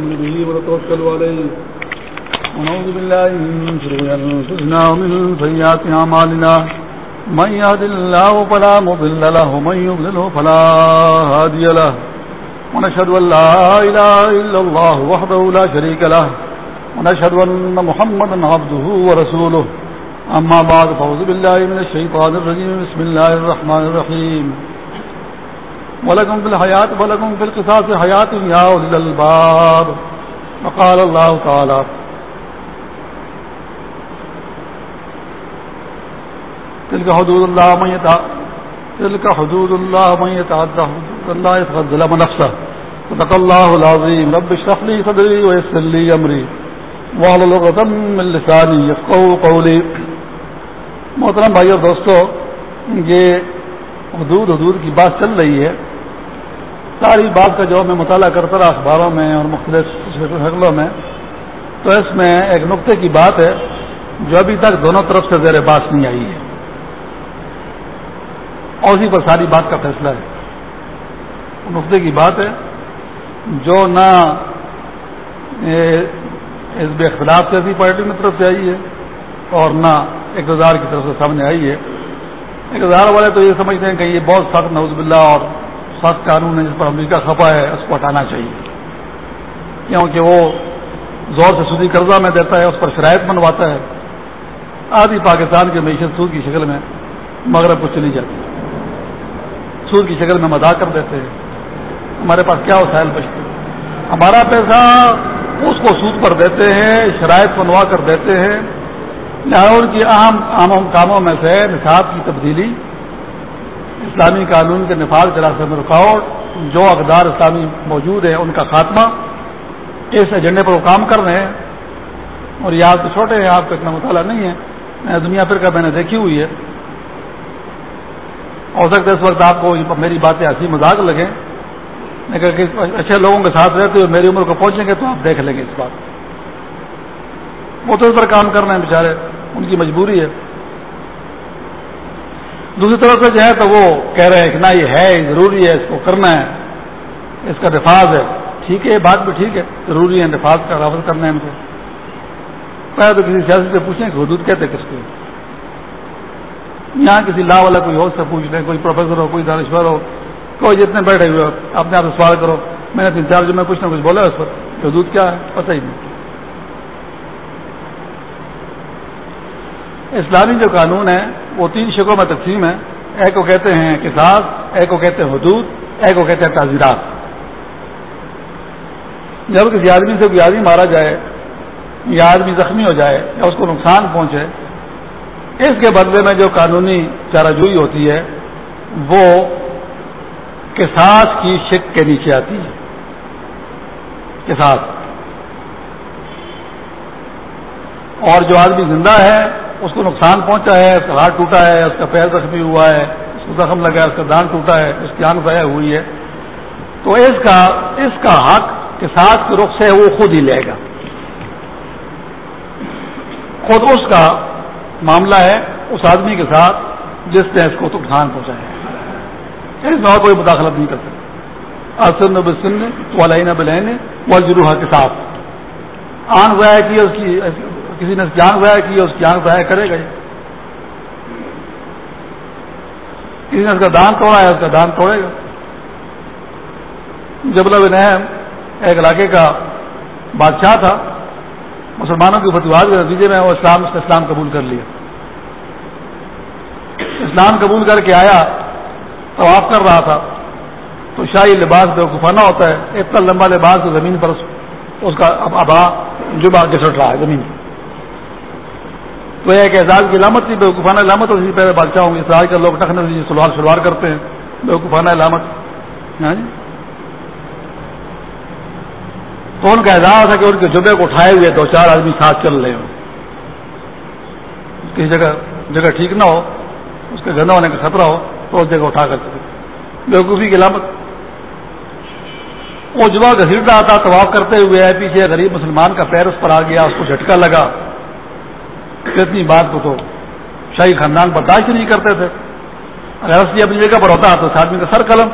به ونتوكل عليه ونعوذ بالله من شرور أنفسنا ومن سيئات أعمالنا. من يهد الله فلا مضل له ومن يضلله فلا هادي له. ونشهد أن لا إله إلا الله وحده لا شريك له. ونشهد أن محمدا عبده ورسوله. أما بعد، فأعوذ بالله من الشيطان الرجيم. بسم الله الرحمن الرحيم. ولكم في الحياة ولكم في القصاص حياة يا أولي وقال الله تعالى تلك حدود الله من يتعدى تلك حدود الله من يتعدى حدود الله يتغزل من نفسه صدق الله العظيم رب اشرح لي صدري ويسر لي أمري وعلى لغة من لساني يفقهوا قولي محترم بھائی اور دوستو، یہ حدود حدود کی بات چل رہی ہے. ساری بات کا جو میں مطالعہ کرتا رہا، اخباروں میں اور مختلف شکلوں میں۔ تو اس میں ایک نقطے کی بات ہے جو ابھی تک دونوں طرف سے زیر باس نہیں آئی ہے۔ اور اسی پر ساری بات کا فیصلہ ہے۔ نقطے کی بات ہے، جو نہ اس بے اختلاف سیاسی پارٹی کی طرف سے آئی ہے اور نہ اقتدار کی طرف سے سامنے آئی ہے۔ اقتدار والے تو یہ سمجھتے ہیں کہ یہ بہت سخت نوز باللہ، اور سخت قانون ہے جس پر امریکہ کھپا ہے، اس کو ہٹانا چاہیے۔ کیونکہ وہ زور سے سودی قرضہ میں دیتا ہے، اس پر شرائط بنواتا ہے۔ آدھی پاکستان کی معیشت سود کی شکل میں مغرب کو چلی جاتی ہے۔ سود کی شکل میں مدا کر دیتے ہیں۔ ہمارے پاس کیا وسائل بچتے ہیں؟ ہمارا پیسہ اس کو سود پر دیتے ہیں، شرائط بنوا کر دیتے ہیں۔ لاہور کی اہم اہم کاموں میں سے نصاب کی تبدیلی اسلامی قانون کے نفاذ کے راستے میں رکاوٹ، جو اقدار اسلامی موجود ہیں، ان کا خاتمہ اس ایجنڈے پر وہ کام کر رہے ہیں۔ اور یہ آپ تو چھوٹے ہیں، آپ کا اتنا مطالعہ نہیں ہے۔ میں دنیا پھر کا میں نے دیکھی ہوئی ہے۔ ہو سکتا ہے اس وقت آپ کو میری باتیں ہنسی مذاق لگیں، لیکن اچھے لوگوں کے ساتھ رہتے ہوئے میری عمر کو پہنچیں گے تو آپ دیکھ لیں گے اس بات۔ وہ تو اس پر کام کر رہے ہیں بیچارے، ان کی مجبوری ہے۔ دوسری طرف سے جو ہے تو وہ کہہ رہے ہیں کہ نہ، یہ ہے ضروری ہے، اس کو کرنا ہے، اس کا نفاذ ہے۔ ٹھیک ہے، یہ بات بھی ٹھیک ہے، ضروری ہے، نفاذ کا رابط کرنا ہے ان کو۔ پہلے تو کسی سیاست سے پوچھیں کہ حدود کہتے کس کو؟ یہاں کسی لا والا کوئی اور سے پوچھ لیں، کوئی پروفیسر ہو، کوئی دانشور ہو، کوئی جتنے بیٹھے ہوئے ہو، اپنے آپ سے سوال کرو۔ میں نے تین چار جو میں کچھ نہ کچھ بولا اس پر حدود کیا ہے، پتہ ہی نہیں۔ اسلامی جو قانون ہے وہ تین شکوں میں تقسیم ہے ایک کو کہتے ہیں کساس ایک کو کہتے ہیں حدود، ایک کو کہتے ہیں تعزیرات۔ جب کسی آدمی سے کوئی آدمی مارا جائے، یا آدمی زخمی ہو جائے، یا اس کو نقصان پہنچے، اس کے بدلے میں جو قانونی چارہ جوئی ہوتی ہے، وہ کساس کی شک کے نیچے آتی ہے۔ کساس اور جو آدمی زندہ ہے اس کو نقصان پہنچا ہے، اس کا ہاتھ ٹوٹا ہے، اس کا پیر زخمی ہوا ہے، اس کو زخم لگا ہے، اس کا دان ٹوٹا ہے، اس کی آنکھ ضائع ہوئی ہے۔ تو اس کا اس کا حق کے ساتھ رخ سے وہ خود ہی لے گا۔ خود اس کا معاملہ ہے اس آدمی کے ساتھ جس نے اس کو نقصان پہنچایا ہے۔ اس میں اور کوئی مداخلت نہیں کر سکتا۔ آسن بسن تو والین بلین و جروحا کے ساتھ۔ آنکھ ضائع کی اس کی کسی نے جان ضائع کی اس کی آنکھ ضائع کرے گا کسی نے اس کا دان توڑا ہے، اس کا دان توڑے گا۔ جبلا بن اہم ایک علاقے کا بادشاہ تھا، مسلمانوں کی فتوحات کے نتیجے میں وہ اسلام اسلام قبول کر لیا۔ اسلام قبول کر کے آیا تو آپ کر رہا تھا۔ تو شاہی لباس بے وقفانہ ہوتا ہے، اتنا لمبا لباس زمین پر اس کا ابا جبا گسٹ رہا ہے، زمین۔ پر تو ایک اعزاز کی علامت تھی بے علامت اور اسی پہلے بادشاہ ہوں گے آج کل لوگ ٹکنے سے سلوار سلوار کرتے ہیں بے علامت۔ ہاں جی؟ تو ان کا اعزاز ہے کہ ان کے جبے کو اٹھائے ہوئے دو چار آدمی ساتھ چل رہے ہوں۔ کسی جگہ جگہ ٹھیک نہ ہو، اس کے گندہ ہونے کا خطرہ ہو، تو اس جگہ اٹھا کر سکے بیوقوفی کی علامت۔ وہ جمع گھسیٹ رہا تھا طواف کرتے ہوئے پیچھے غریب مسلمان کا پیر اس پر آ گیا، اس کو جھٹکا لگا۔ اتنی بات کو تو شاہی خاندان برداشت نہیں کرتے تھے۔ اگر اصلی اپنی جگہ پر ہوتا تو اس آدمی کا سر قلم۔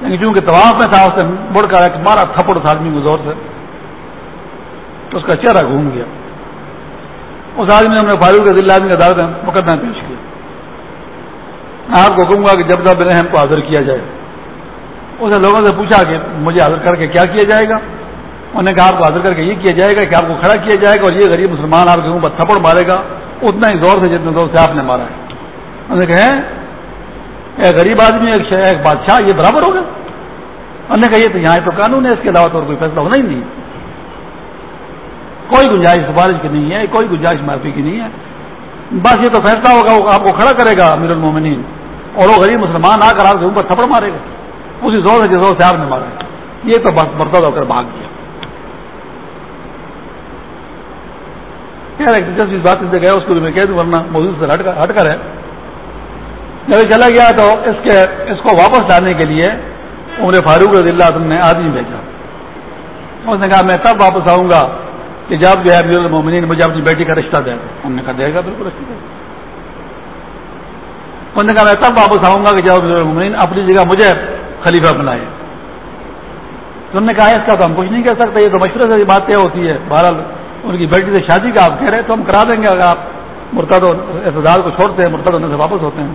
لیکن چونکہ طواف میں تھا، اس سے مڑ کر ایک مارا تھپڑ تھا آدمی کو زور سے تو اس کا چہرہ گھوم گیا۔ اس آدمی نے ہم نے فاروق دل آدمی کا دار مقدمہ پیش کیا۔ آپ کو کہوں گا کہ جب جب ہم کو حاضر کیا جائے۔ اس نے لوگوں سے پوچھا کہ مجھے حاضر کر کے کیا کیا جائے گا؟ انہوں نے کہا آپ کو حاضر کر کے یہ کیا جائے گا کہ آپ کو کھڑا کیا جائے گا اور یہ غریب مسلمان آپ کے اوپر تھپڑ مارے گا، اتنا ہی زور سے جتنے زور سے آپ نے مارا ہے۔ انہوں نے کہا ایک غریب آدمی، ایک ایک بادشاہ، یہ برابر ہوگا؟ انہوں نے کہا، یہ تو یہاں تو قانون ہے، اس کے علاوہ تو کوئی فیصلہ ہونا ہی نہیں کوئی گنجائش سفارش کی نہیں ہے، کوئی گنجائش معافی کی نہیں ہے۔ بس یہ تو فیصلہ ہوگا، وہ آپ کو کھڑا کرے گا، امیر المومنین۔ اور وہ غریب مسلمان آ کر آپ کے اوپر تھپڑ مارے گا۔ اسی زور سے جس زور سے آپ نے مارا یہ تو بس ہو کر بھاگ گیا۔ دلچسپی بات سے گیا اس کو میں کہہ دوں، ورنہ موجود سے ہٹ کر ہے۔ جب چلا گیا تو اس کے اس کو واپس لانے کے لیے عمر فاروق رضی اللہ تم نے آدمی بھیجا۔ اس نے کہا، میں تب واپس آؤں گا کہ جب جو ہے امیر المومنین مجھے اپنی بیٹی کا رشتہ دے۔ انہوں نے کہا، دے گا بالکل رشتہ۔ دے انہوں نے کہا، میں تب واپس آؤں گا کہ جب امیر المومنین اپنی جگہ مجھے خلیفہ بنائے۔ انہوں نے کہا، اس کا تو ہم کچھ نہیں کہہ سکتے، یہ تو مشورے سے بات کیا ہوتی ہے بہرحال ان کی بیٹی سے شادی کا آپ کہہ رہے تو ہم کرا دیں گے اگر آپ مرتد اعتدار کو چھوڑتے ہیں، مرتد ہونے سے واپس ہوتے ہیں۔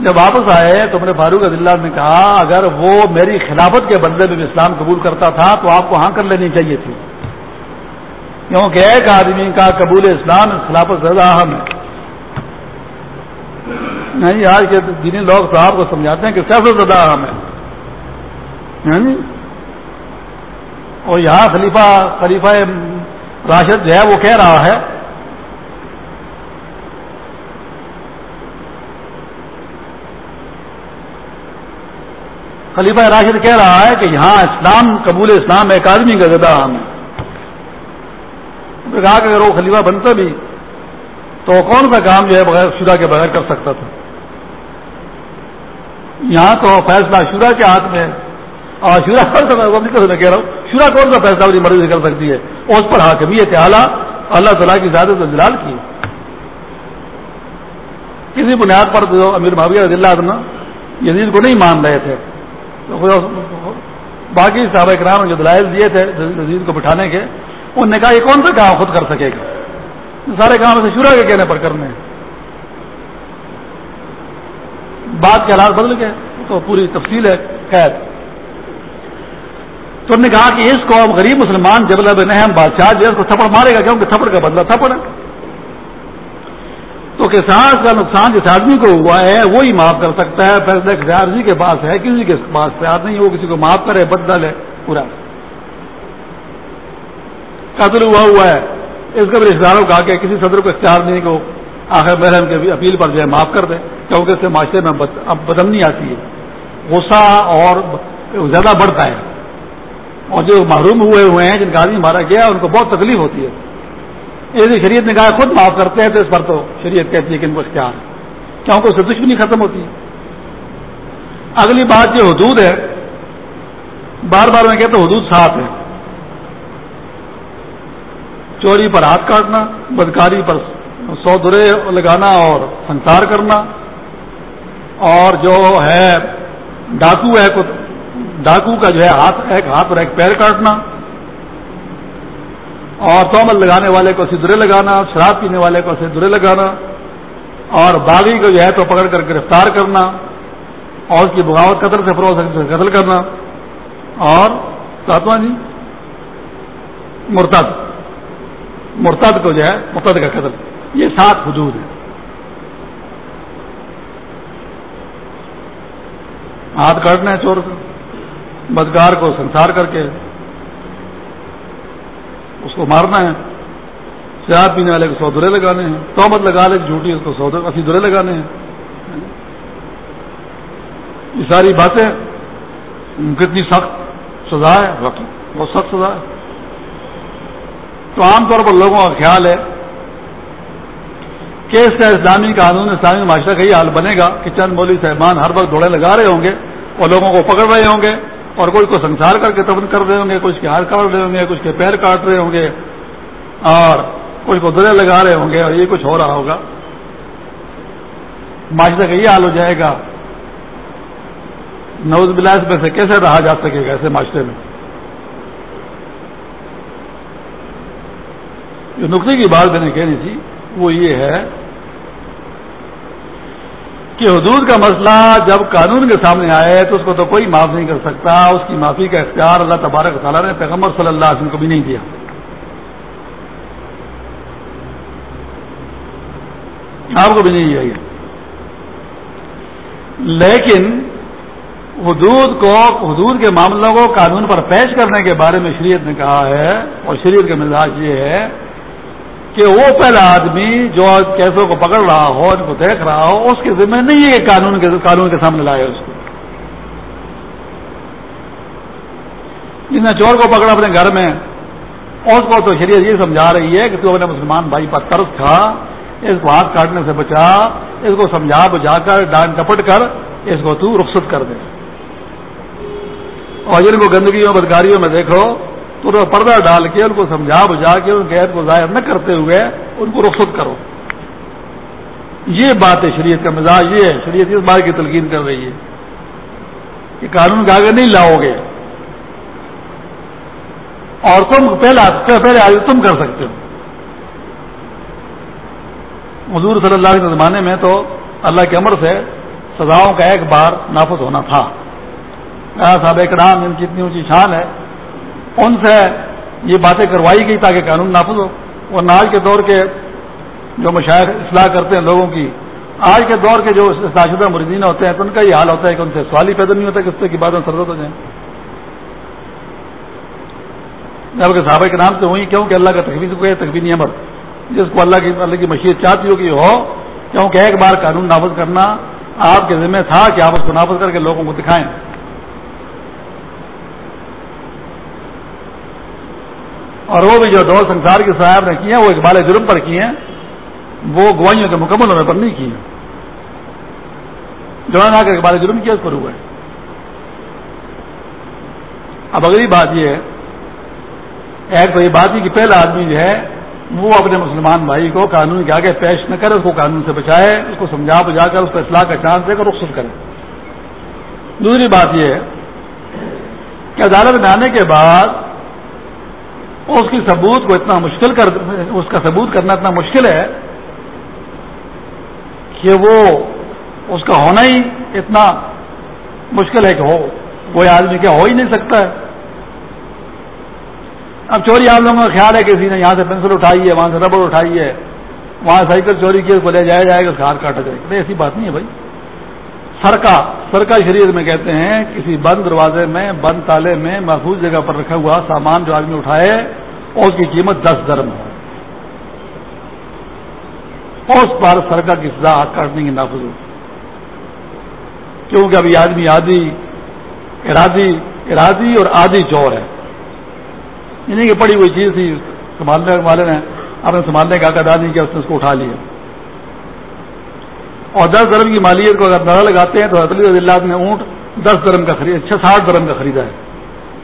جب واپس آئے تو میرے فاروق اللہ نے کہا، اگر وہ میری خلافت کے بدلے میں اسلام قبول کرتا تھا تو آپ کو ہاں کر لینی چاہیے تھی۔ کیونکہ ایک آدمی کا قبول اسلام خلافت زیادہ اہم ہے۔ نہیں، آج کے دینی لوگ تو آپ کو سمجھاتے ہیں کہ سب سے زیادہ اہم ہے۔ اور یہاں خلیفہ خلیفہ راشد جو ہے وہ کہہ رہا ہے خلیفہ راشد کہہ رہا ہے کہ یہاں اسلام قبول اسلام ایک آدمی کا زیادہ عام کہا کہ اگر وہ خلیفہ بنتا بھی تو کون سا کام جو ہے بغیر شدہ کے بغیر کر سکتا تھا؟ یہاں تو فیصلہ شدہ کے ہاتھ میں اور شورا کون سا میں کہہ رہا ہوں شورا کون سا فیصلہ اپنی مرضی سے کر سکتی ہے؟ اس پر حاکمیت اعلیٰ، اللہ تعالیٰ کی زیادہ سے جلال کی۔ کسی بنیاد پر جو امیر محبیہ رضی اللہ عنہ یزید کو نہیں مان رہے تھے۔ باقی صحابہ کرام نے جو دلائل دیے تھے یزید کو بٹھانے کے، انہوں نے کہا یہ کون سا کام خود کر سکے گا؟ سارے کام سے شورا کے کہنے پر کرنے۔ بات کے حالات بدل گئے، تو پوری تفصیل ہے قید تو انہوں نے کہا کہ اس کو غریب مسلمان جبل بن اہم بادشاہ جو ہے اس کو تھپڑ مارے گا، کیونکہ تھپڑ کا بدلہ تھپڑ ہے۔ تو کسان کا نقصان جس آدمی کو ہوا ہے، وہی معاف کر سکتا ہے۔ فیصلہ اختیار جی کے پاس ہے، کسی کے پاس اختیار نہیں، وہ کسی کو معاف کرے، بدل ہے پورا۔ قتل ہوا ہوا ہے۔ اس کا بھی رشتے داروں کا کہ کسی صدر کو اختیار نہیں کو آخر محرم کے اپیل پر جو ہے معاف کر دے، کیونکہ اس سے معاشرے میں بدمنی آتی ہے۔ غصہ اور زیادہ بڑھتا ہے۔ اور جو محروم ہوئے ہوئے ہیں، جن کا آدمی مارا گیا، ان کو بہت تکلیف ہوتی ہے۔ یعنی شریعت نے کہا، خود معاف کرتے ہیں تو اس پر تو شریعت کہتی ہے کہ ان کو کیا کیونکہ اس سے دشمنی ختم ہوتی ہے۔ اگلی بات جو حدود ہے۔ بار بار میں کہتا ہوں، حدود سات ہے چوری پر ہاتھ کاٹنا، بدکاری پر سو درے لگانا اور سنسار کرنا۔ اور جو ہے، ڈاکو ہے ڈاکو کا جو ہے ہاتھ ایک ہاتھ اور ایک پیر کاٹنا، اور تومل لگانے والے کو سدرے لگانا، شراب پینے والے کو سدرے لگانا، اور باغی کو جو ہے تو پکڑ کر گرفتار کرنا، اور اس کی بغاوت قتل سے فروغ قتل کرنا، اور ساتواں جی مرتد مرتد کو جو ہے مرتد کا قتل۔ یہ سات حدود ہیں۔ ہاتھ کاٹنا ہے چور کا بدکار کو سنسار کر کے اس کو مارنا ہے۔ شراب پینے والے کو سو درے لگانے ہیں۔ تومت لگا لے، جھوٹی اس کو سو اسی درے لگانے ہیں۔ یہ ساری باتیں کتنی سخت سزا ہے بہت سخت سزا ہے۔ تو عام طور پر لوگوں کا خیال ہے کہ اس کا اسلامی قانون، اسلامی معاشرہ کا یہ حال بنے گا کہ چند مولوی صاحبان ہر وقت دوڑے لگا رہے ہوں گے اور لوگوں کو پکڑ رہے ہوں گے۔ اور کوئی کو سنسار کر کے تبن کر رہے ہوں گے، کچھ کے ہار کاٹ رہے ہوں گے، کچھ کے پیر کاٹ رہے ہوں گے، اور کچھ کو درے لگا رہے ہوں گے، اور یہ کچھ ہو رہا ہوگا۔ معاشرے کا یہ حال ہو جائے گا۔ نوز بلاس میں سے کیسے رہا جا سکے گا ایسے معاشرے میں؟ جو نقطے کی بات میں نے کہنی تھی وہ یہ ہے کہ حدود کا مسئلہ جب قانون کے سامنے آئے تو اس کو تو کوئی معاف نہیں کر سکتا، اس کی معافی کا اختیار اللہ تبارک تعالیٰ نے پیغمبر صلی اللہ علیہ وسلم کو بھی نہیں دیا۔ آپ کو بھی نہیں دیا لیکن حدود کو، حدود کے معاملوں کو قانون پر پیش کرنے کے بارے میں شریعت نے کہا ہے اور شریعت کا مزاج یہ ہے کہ وہ پہلا آدمی جو کیسوں کو پکڑ رہا ہو ان کو دیکھ رہا ہو، اس کے ذمہ نہیں ہے کہ قانون کے قانون کے سامنے لائے اس کو۔ جس نے چور کو پکڑا اپنے گھر میں، اس کو تو شریعت یہ سمجھا رہی ہے کہ تو اپنے مسلمان بھائی پر طرف تھا، اس کو ہاتھ کاٹنے سے بچا، اس کو سمجھا بجا کر، ڈانٹ ٹپٹ کر، اس کو تو رخصت کر دے۔ اور جن کو گندگیوں، بدکاریوں میں دیکھو تو پردہ ڈال کے ان کو سمجھا بجا کے ان کے کو ظاہر نہ کرتے ہوئے ان کو رخصت کرو۔ یہ بات ہے شریعت کا مزاج، یہ ہے شریعت اس بات کی تلقین کر رہی ہے کہ قانون کے آگے نہیں لاؤ گے۔ اور تم پہلا، پہلے آگے تم کر سکتے ہو۔ حضور صلی اللہ علیہ زمانے میں تو اللہ کے امر سے سزاؤں کا ایک بار نافذ ہونا تھا۔ صاحب کرام ان کی اتنی اونچی شان ہے۔ ان سے یہ باتیں کروائی گئی تاکہ قانون نافذ ہو۔ اور آج کے دور کے جو مشاعر اصلاح کرتے ہیں لوگوں کی، آج کے دور کے جو شدہ مریضین ہوتے ہیں، تو ان کا یہ حال ہوتا ہے کہ ان سے سوال ہی پیدا نہیں ہوتا کہ اس کی باتیں سرزت ہو جائیں۔ جبکہ صحابہ کے نام سے ہوئی کیوں کہ اللہ کا تقوی کو تقوی امر۔ جس کو اللہ کی اللہ کی مشیت چاہتی ہو کہ ہو کیونکہ ایک بار قانون نافذ کرنا آپ کے ذمہ تھا کہ آپ اس کو نافذ کر کے لوگوں کو دکھائیں۔ اور وہ بھی جو دور سنسار کے صاحب نے کیے ہیں، وہ اقبال جرم پر کیے ہیں، وہ گوائیوں کے مکمل ہونے پر نہیں کیے جو آ کر اقبال جرم کیا، اس پر ہوا ہے اب اگلی بات یہ ہے، ایک تو یہ بات ہی کہ پہلا آدمی جو ہے، وہ اپنے مسلمان بھائی کو قانون کے آگے پیش نہ کرے، اس کو قانون سے بچائے، اس کو سمجھا بجا کر، اس کو اصلاح کا چانس دے کر رخصت کرے۔ دوسری بات یہ ہے کہ عدالت میں آنے کے بعد اس کی ثبوت کو اتنا مشکل کر اس کا ثبوت کرنا اتنا مشکل ہے کہ وہ اس کا ہونا ہی اتنا مشکل ہے کہ ہو کوئی آدمی کیا ہو ہی نہیں سکتا ہے۔ اب چوری آپ لوگوں کا خیال ہے کسی نے یہاں سے پینسل اٹھائی ہے، وہاں سے ربڑ اٹھائی ہے، وہاں سائیکل چوری کی اس کو لے جایا جائے گا، اس کا ہاتھ کاٹا جائے گا۔ ایسی بات نہیں ہے بھائی۔ سرکا سرکا شریعت میں کہتے ہیں، کسی بند دروازے میں، بند تالے میں، محفوظ جگہ پر رکھا ہوا سامان جو آدمی اٹھائے، اس کی قیمت دس درم ہے اس پر سرکا کی سزا کاٹنے کی نافذ ہوتی کیونکہ ابھی آدمی آدھی ارادی ارادی اور آدھی چور ہے۔ انہیں کی پڑی ہوئی چیز تھی، سنبھالنے والے نے اپنے سنبھالنے کا ادا نہیں کیا، اس نے اس کو اٹھا لیا۔ اور دس درم کی مالیت کو اگر نظر لگاتے ہیں تو رضی اللہ نے اونٹ دس درم کا خرید، چھ ساٹھ درم کا خریدا ہے۔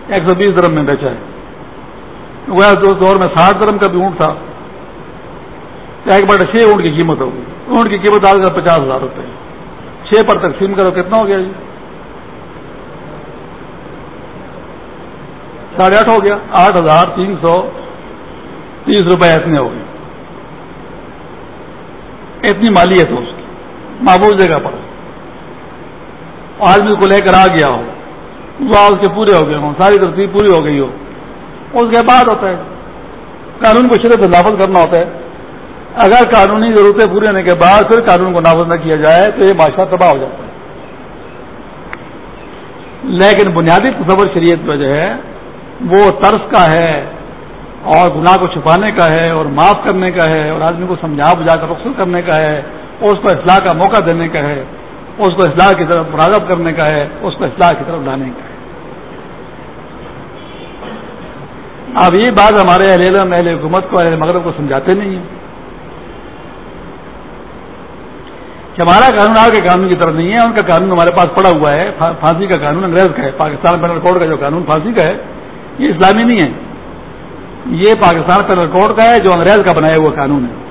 ایک سو بیس درم میں بیچا ہے۔ وہ دور میں ساٹھ درم کا بھی اونٹ تھا۔ ایک بار چھ اونٹ کی قیمت ہوگی اونٹ کی قیمت آ گئی پچاس ہزار روپے۔ چھ پر تقسیم کرو، کتنا ہو گیا جی؟ ساڑھے آٹھ ہو گیا۔ آٹھ ہزار تین سو تیس روپے اتنے ہو گئے۔ اتنی مالیت ہے اس کی۔ محبوب جگہ پر۔ آدمی کو لے کر آ گیا ہو۔ اس کے پورے ہو گئے ہوں، ساری ترتیب پوری ہو گئی ہو۔ اس کے بعد ہوتا ہے، قانون کو شرط نافذ کرنا ہوتا ہے۔ اگر قانونی ضرورتیں پوری ہونے کے بعد پھر قانون کو نافذ نہ کیا جائے تو یہ معاشرہ تباہ ہو جاتا ہے۔ لیکن بنیادی تصور شریعت میں جو ہے، وہ طرز کا ہے اور گناہ کو چھپانے کا ہے اور معاف کرنے کا ہے اور آدمی کو سمجھا بجا کر رخصت کرنے کا ہے۔ اس کو اصلاح کا موقع دینے کا ہے، اس کو اصلاح کی طرف مراغب کرنے کا ہے، اس کو اصلاح کی طرف لانے کا ہے۔ اب یہ بات ہمارے اہل اہل حکومت کو، اہل مغرب کو سمجھاتے نہیں ہیں۔ کہ ہمارا قانون آپ کے قانون کی طرف نہیں ہے، ان کا قانون ہمارے پاس پڑا ہوا ہے پھانسی کا قانون انگریز کا ہے، پاکستان پینل کوڈ کا جو قانون پھانسی کا ہے، یہ اسلامی نہیں ہے۔ یہ پاکستان پینل کوڈ کا ہے، جو انگریز کا بنایا ہوا قانون ہے۔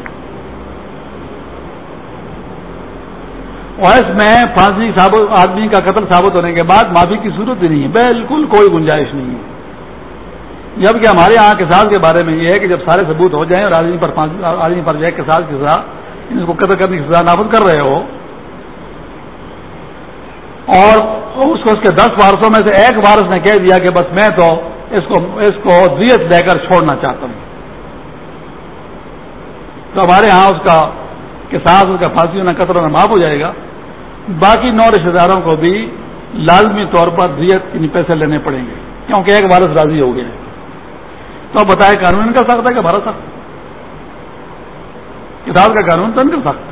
اور اس میں پھانسی آدمی کا قتل ثابت ہونے کے بعد معافی کی صورت ہی نہیں ہے۔ بالکل کوئی گنجائش نہیں ہے۔ جبکہ ہمارے یہاں کے ساتھ کے بارے میں یہ ہے کہ جب سارے ثبوت ہو جائیں اور آدمی پر آدمی پر جائے کے ساتھ کی سزا ان کو قتل کرنے کی سزا نافذ کر رہے ہو اور اس کو اس کے دس وارسوں میں سے ایک وارس نے کہہ دیا کہ بس میں تو اس کو اس کو زیت دے کر چھوڑنا چاہتا ہوں۔ تو ہمارے ہاں اس کا کے ساتھ اس کا پھانسی ہونا قطر ہونا معاف ہو جائے گا۔ باقی نو رشتے داروں کو بھی لازمی طور پر زیت ان پیسے لینے پڑیں گے، کیونکہ ایک وارث راضی ہو گیا۔ تو بتائے قانون کر سکتا ہے کہ بھارت سکتا کتاب کا قانون تو نہیں کر سکتا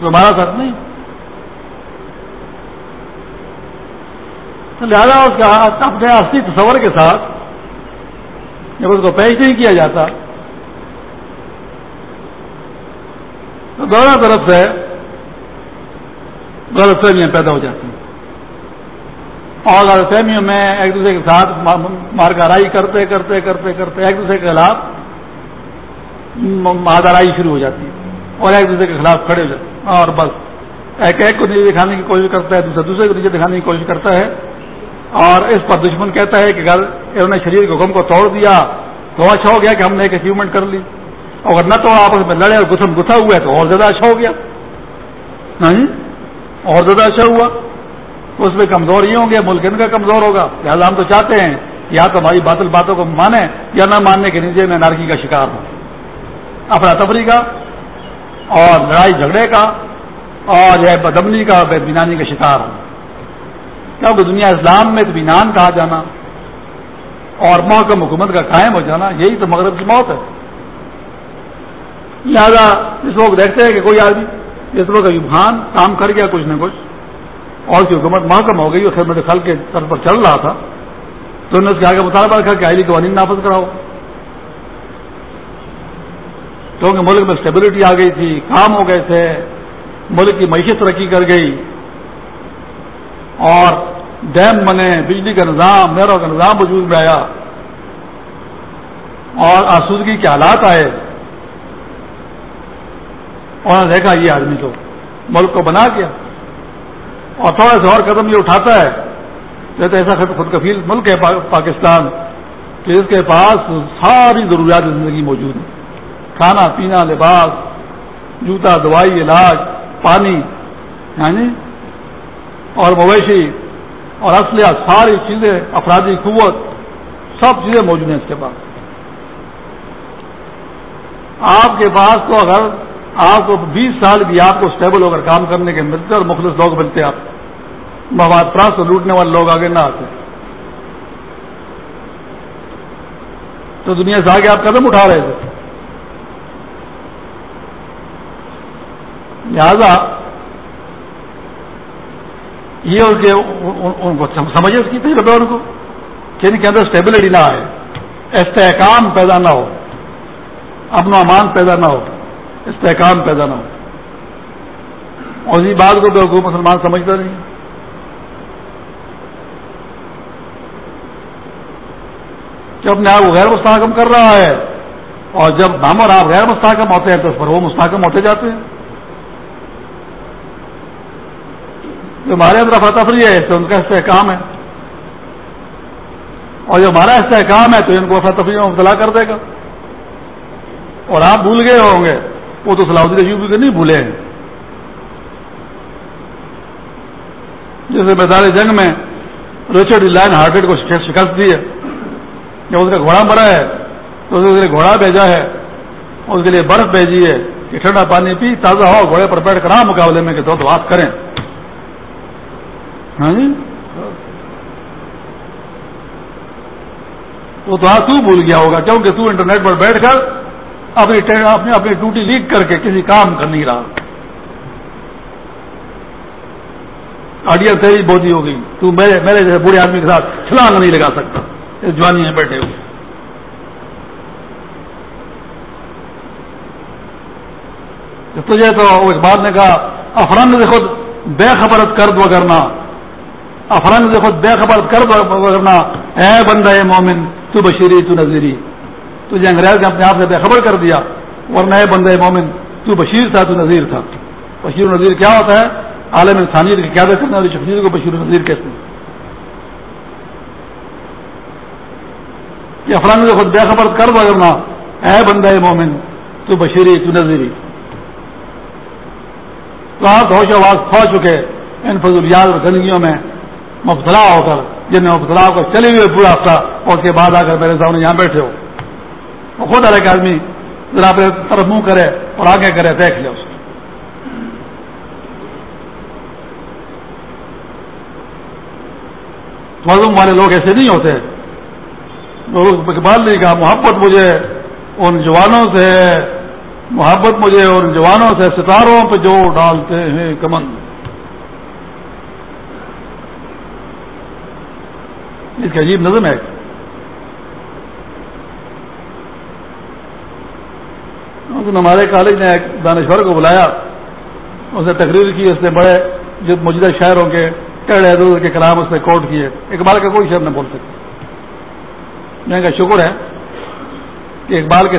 تمہارا ساتھ نہیں۔ لہذا اس کا اپنے اصلی تصور کے ساتھ جب اس کو پیش نہیں کیا جاتا تو دونوں طرف سے غلط فہمیاں پیدا ہو جاتی ہیں۔ اور غلط فہمیوں میں ایک دوسرے کے ساتھ مارکارائی کرتے کرتے کرتے کرتے ایک دوسرے کے خلاف مادارائی شروع ہو جاتی ہے اور ایک دوسرے کے خلاف کھڑے ہو جاتے ہیں۔ اور بس ایک ایک کو نیچے دکھانے کی کوشش کرتا ہے دوسرے دوسرے کو نیچے دکھانے کی کوشش کرتا ہے۔ اور اس پر دشمن کہتا ہے کہ اگر انہوں نے شریر کے حکم کو توڑ دیا۔ تو اچھا ہو گیا کہ ہم نے ایک اچیومنٹ کر لی۔ اگر نہ تو آپس میں لڑے اور گسم گتھا ہوا ہے تو اور زیادہ اچھا ہو گیا۔ نہیں اور زیادہ اچھا ہوا۔ تو اس میں کمزور ہی ہوں گے، ملک ان کا کمزور ہوگا۔ لہٰذا ہم تو چاہتے ہیں یا تو ہماری باطل باتوں کو مانے یا نہ ماننے کے نیچے میں نارکی کا شکار ہوں۔ اپنا تفریح کا اور لڑائی جھگڑے کا اور جو ہے بدمنی کا، بے بینانی کا شکار ہوں۔ کیونکہ دنیا اسلام میں اطمینان کہا جانا اور محکم حکومت کا قائم ہو جانا، یہی تو مغرب کی موت ہے۔ لہذا اس لوگ دیکھتے ہیں کہ کوئی آدمی اس لوگ یوگان کام کر گیا کچھ نہ کچھ، اور کی حکومت محکم ہو گئی، اور خدمت خل کے طرف پر چل رہا تھا، تو انہوں نے اس کے آگے مطالبہ رکھا کہ آئی جی قوانین نافذ کراؤ۔ کیونکہ ملک میں اسٹیبلٹی آ گئی تھی، کام ہو گئے تھے، ملک کی معیشت ترقی کر گئی۔ اور ڈیم بنے، بجلی کا نظام نہروں کا نظام وجود میں آیا۔ اور آسودگی کے حالات آئے۔ اور دیکھا یہ آدمی تو ملک کو بنا گیا۔ اور تھوڑا سا اور قدم یہ اٹھاتا ہے۔ جیسے ایسا خود کفیل ملک ہے پاکستان۔ کہ اس کے پاس ساری ضروریات زندگی موجود ہیں۔ کھانا، پینا، لباس، جوتا، دوائی، علاج، پانی یعنی اور مویشی اور اسلحہ ساری چیزیں، افرادی قوت، سب چیزیں موجود ہیں اس کے پاس۔ آپ کے پاس تو اگر آپ کو بیس سال بھی آپ کو اسٹیبل ہو کر کام کرنے کے ملتے اور مختلف لوگ ملتے آپ۔ مواد پراس لوٹنے والے لوگ آگے نہ آتے۔ تو دنیا سے آگے آپ قدم اٹھا رہے تھے۔ لہذا یہ اس کے ان کو سمجھے اس کی تھی ان کو کہ ان کے اندر اسٹیبلٹی نہ آئے۔ استحکام پیدا نہ ہو۔ امن و امان پیدا نہ ہو۔ استحکام پیدا نہ ہو۔ اور اسی بات کو تو مسلمان سمجھتا نہیں۔ کہ اپنے آپ کو غیر مستحکم کر رہا ہے، اور جب ہم اور آپ غیر مستحکم ہوتے ہیں تو اس پر وہ مستحکم ہوتے جاتے ہیں۔ جو ہمارے اندر افراتفری ہے، اس سے ان کا استحکام ہے۔ اور جو ہمارا استحکام ہے، تو ان کو افراتفری میں مبتلا کر دے گا۔ اور آپ بھول گئے ہوں گے۔ وہ تو صلاح الدین ایوبی کے نہیں بھولے ہیں۔ جیسے میدان جنگ میں رچرڈ لائن ہارٹیڈ کو شکست دی ہے۔ جب اس کا گھوڑا مرا ہے، تو اس کے لیے گھوڑا بھیجا ہے۔ اس کے لیے برف بھیجی ہے کہ ٹھنڈا پانی پی، تازہ ہو گھوڑے پر بیٹھ کر آ مقابلے میں کہ دو تو بات کریں۔ ہاں جی؟ وہ تو ہاں تو بھول گیا ہوگا، کیونکہ تو انٹرنیٹ پر بیٹھ کر اپنی اپنی اپنی ڈیوٹی لیک کر کے کسی کام کر نہیں رہا۔ آڈیا تیری بودی ہو گئی تو میرے میرے جیسے بوڑھے آدمی کے ساتھ چھلانگ نہیں لگا سکتا، اس جوانی میں بیٹھے ہوئے۔ تجھے تو اس بات نے کہا افران نے خود بے خبرت کر دو کرنا سے خود بے خبرت کر دو کرنا اے بندہ اے مومن، تو بشیری، تو نظیری تجھے انگریز نے اپنے آپ سے بے خبر کر دیا اور نئے بندے مومن، تو بشیر تھا، تو نذیر تھا۔ بشیر نذیر کیا ہوتا ہے؟ عالم انسانیت کی قیادت کرنے والی شخصیت کو بشیر نذیر کہتے ہیں۔ یہ افراد خود بے خبر کر دو کرنا اے بندہ مومن، تو بشیری تو نظیری تو آپ ہوش آواز کھو چکے، ان فضولیات اور گندگیوں میں مبتلا ہو کر جن میں مبتلا ہو کر چلے ہوئے پورا ہفتہ، اور اس کے بعد آ کر میرے سامنے یہاں بیٹھے ہو۔ وہ خود الگ آدمی ذرا پہ طرف منہ کرے اور آگے کرے، دیکھ لے اس کو۔ معلوم والے لوگ ایسے نہیں ہوتے۔ اقبال نے کہا، محبت مجھے ان جوانوں سے محبت مجھے ان جوانوں سے ستاروں پہ جو ڈالتے ہیں کمن اس کی عجیب نظم ہے۔ ہمارے کالج نے ایک دانشور کو بلایا۔ اس نے تقریر کی، اس نے بڑے جو موجودہ شہروں کے کڑے دور کے کلام اس نے کوٹ کیے۔ اقبال کا کوئی شہر نہیں بول سکتا۔ میں کا شکر ہے کہ اقبال کے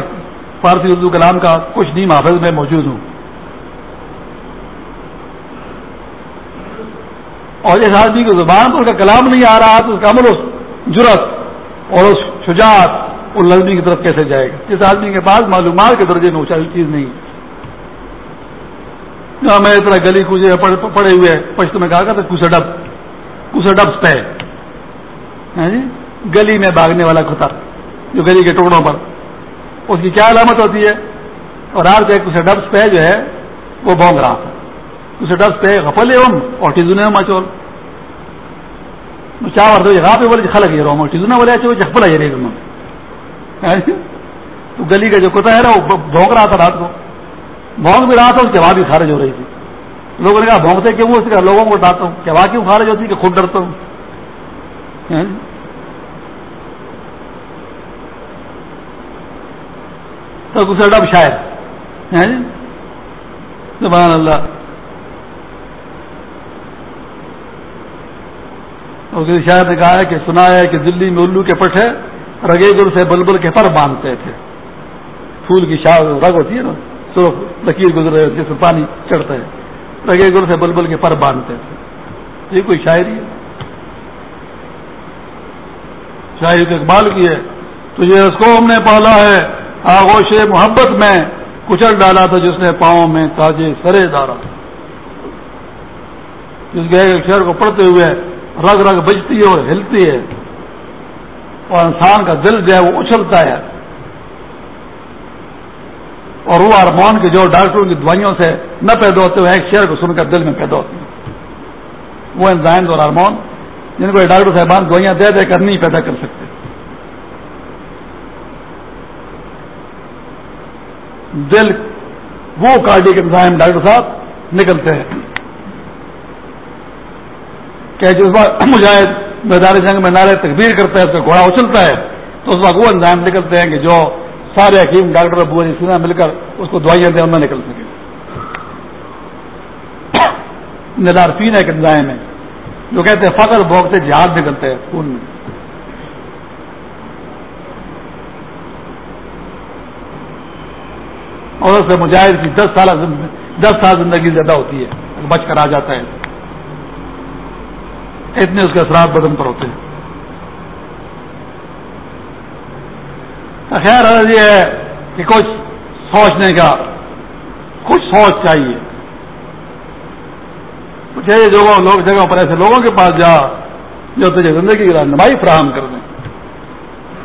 فارسی اردو کلام کا کچھ نیم حافظ میں موجود ہوں۔ اور جس آدمی کی زبان پر اس کا کلام نہیں آ رہا، تو اس کا عمل، اس جرت اور اس شجاعت اور لذمی کی طرف کیسے جائے گا؟ جس آدمی کے پاس معلومات کے درجے میں اونچائی چیز نہیں۔ ہے میں اتنا گلی کوجے پڑے ہوئے پشت میں کہا تھا کسے ڈب کسے ڈب پہ ہاں جی؟ گلی میں بھاگنے والا کتر جو گلی کے ٹکڑوں پر۔ اس کی کیا علامت ہوتی ہے؟ اور آج کے کچھ ڈبس پہ جو ہے، وہ بونگ رہا تھا۔ کچھ ڈبس پہ غفل اوم اور ٹیزونے مچول چاہ ورد غاپ بولے خلق یہ روم۔ اور ٹیزونا بولے اچھا وہ جھپڑا یہ رہے جی؟ تو گلی کا جو کتا ہے نا، وہ بھونک رہا تھا رات کو۔ بھونک بھی رہا تھا، اس کی آواز بھی خارج ہو رہی تھی۔ لوگوں نے کہا، بھونکتے کیوں اس کا لوگوں کو ڈالتا ہوں۔ کہ آواز کیوں خارج ہوتی؟ کہ خود ڈرتا ہوں۔ جی؟ تو دوسرا ڈب شاید سبحان اللہ۔ اور شاید نے کہا ہے کہ سنا ہے کہ دلی میں الو کے پٹھے رگے گر سے بلبل کے پر باندھتے تھے۔ پھول کی شاہ رگ ہوتی ہے نا، تو لکیر گزر رہے جس میں پانی چڑھتا ہے۔ رگے گر سے بلبل کے پر باندھتے تھے۔ یہ کوئی شاعری ہے؟ شاعری تو اقبال کی ہے۔ تو یہ اس کو ہم نے پالا ہے، آغوش محبت میں کچل ڈالا تھا، جس نے پاؤں میں تاجے سرے ڈالا جس گئے شہر کو پڑھتے ہوئے رگ رگ بجتی ہے اور ہلتی ہے۔ اور انسان کا دل جو ہے وہ اچھلتا ہے۔ اور وہ ارمان کے جو ڈاکٹروں کی دوائیوں سے نہ پیدا ہوتے ہوئے ایک شہر کو سن کر دل میں پیدا ہوتے ہیں۔ وہ انزائن اور ہارمون جن کو ڈاکٹر صاحبان دوائیاں دے دے کر نہیں پیدا کر سکتے۔ دل وہ کارڈک انزائم ڈاکٹر صاحب نکلتے ہیں۔ کہ جس بار مجاہد میدان جنگ میں نعرے تکبیر کرتا ہے، اس کا گھوڑا اچلتا ہے۔ تو اس وقت وہ انزائم نکلتے ہیں کہ جو سارے حکیم، ڈاکٹر ابو علی سینا مل کر اس کو دوائیاں دیں نہ نکل سکے ندار پین ایک انزائم ہے جو کہتے ہیں، فخر بھوکتے جہاد نکلتے ہیں خون میں۔ اور اس سے مجاہد کی دس سال دس سال زندگی زیادہ ہوتی ہے، بچ کر آ جاتا ہے۔ اتنے اس کے اثرات بدن پر ہوتے ہیں۔ خیر یہ ہے کہ کچھ سوچنے کا، کچھ سوچ چاہیے۔ کچھ ایسے لوگ جگہوں پر ایسے لوگوں کے پاس جا، جو تجھے زندگی کی رہنمائی فراہم کر دیں،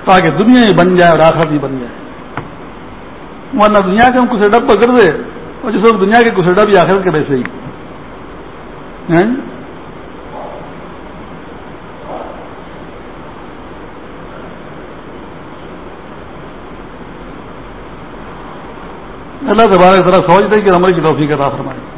تاکہ دنیا ہی بن جائے اور آخر ہی بن جائے۔ ورنہ دنیا کے ہم کچھ ڈب پکڑ دے اور جس وقت دنیا کے کچھ ڈب یا آخر کے ویسے ہی۔ ہاں؟ اللہ تبارک ذرا سوچ دے کہ عمل کی توفیق عطا فرمائے۔